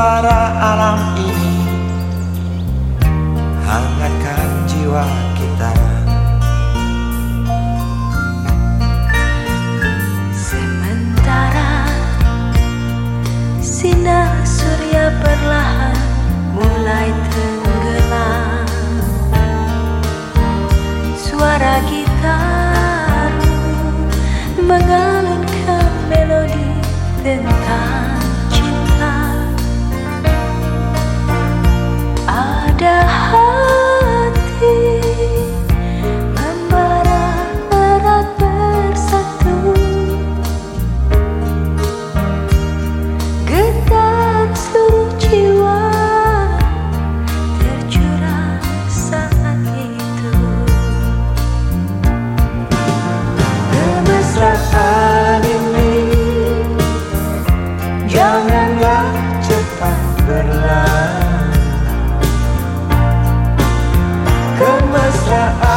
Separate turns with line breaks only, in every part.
Suara alam ini. Hangatkan jiwa kita.
Sementara Sinar surya perlahan mulai tenggelam. Suara gitar mengalunkan melodi tentang
Kemesraan ini. Janganlah cepat berlalu. Kemesraan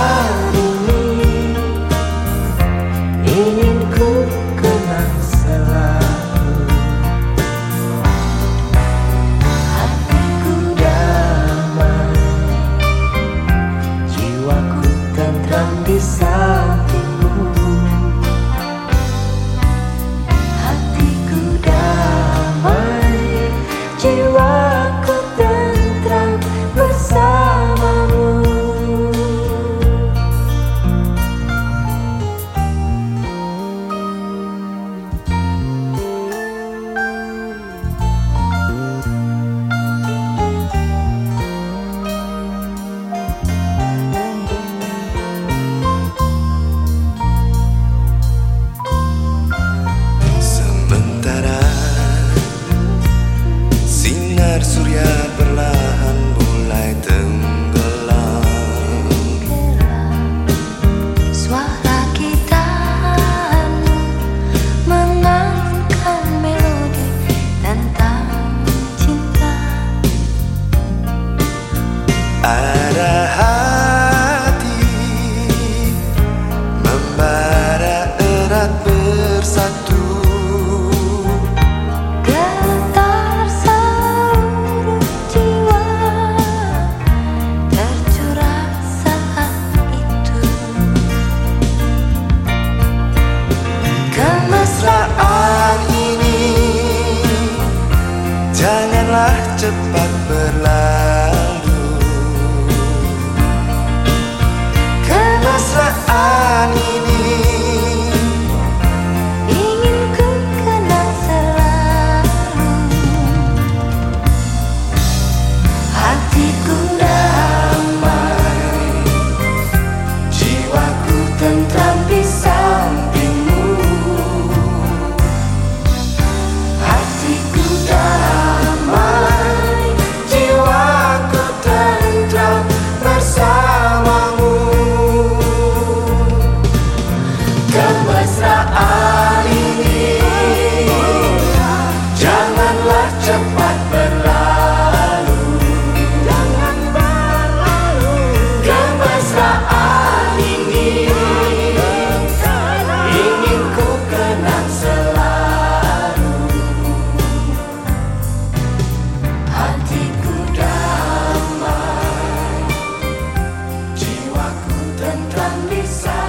Kemesraan ini Janganlah cepat dan bisa